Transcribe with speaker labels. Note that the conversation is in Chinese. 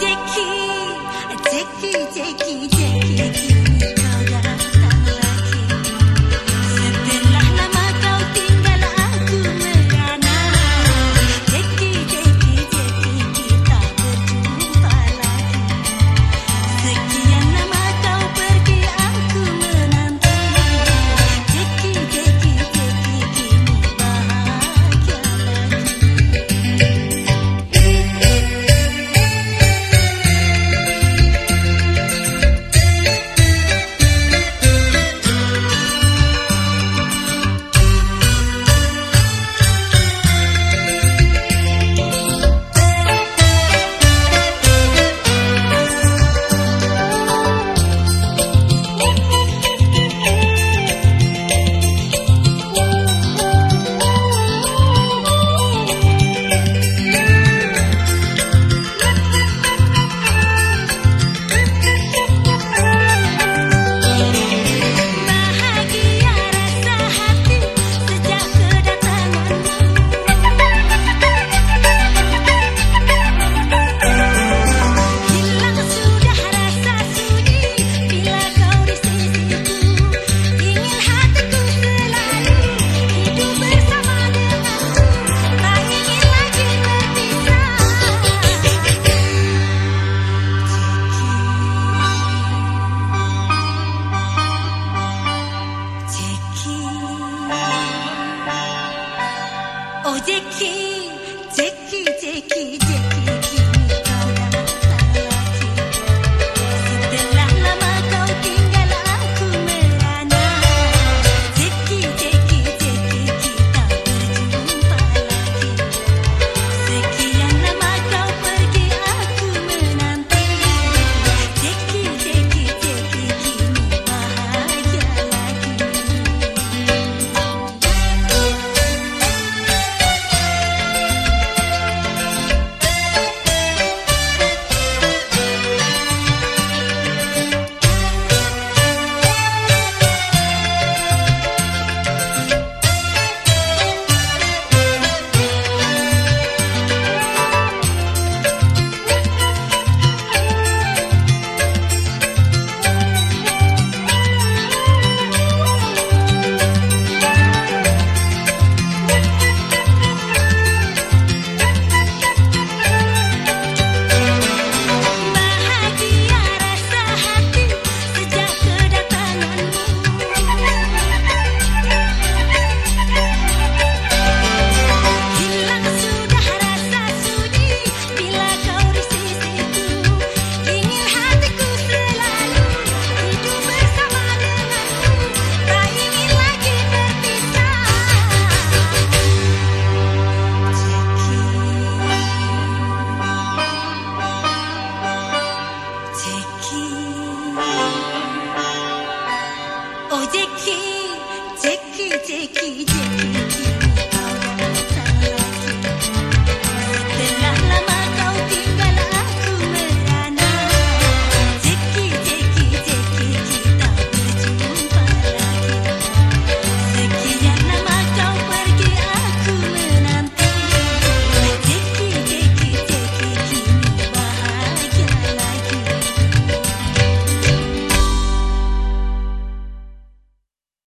Speaker 1: 一起一起一起一起 Gdzie kim? 哦，杰克，杰克，杰克，杰克。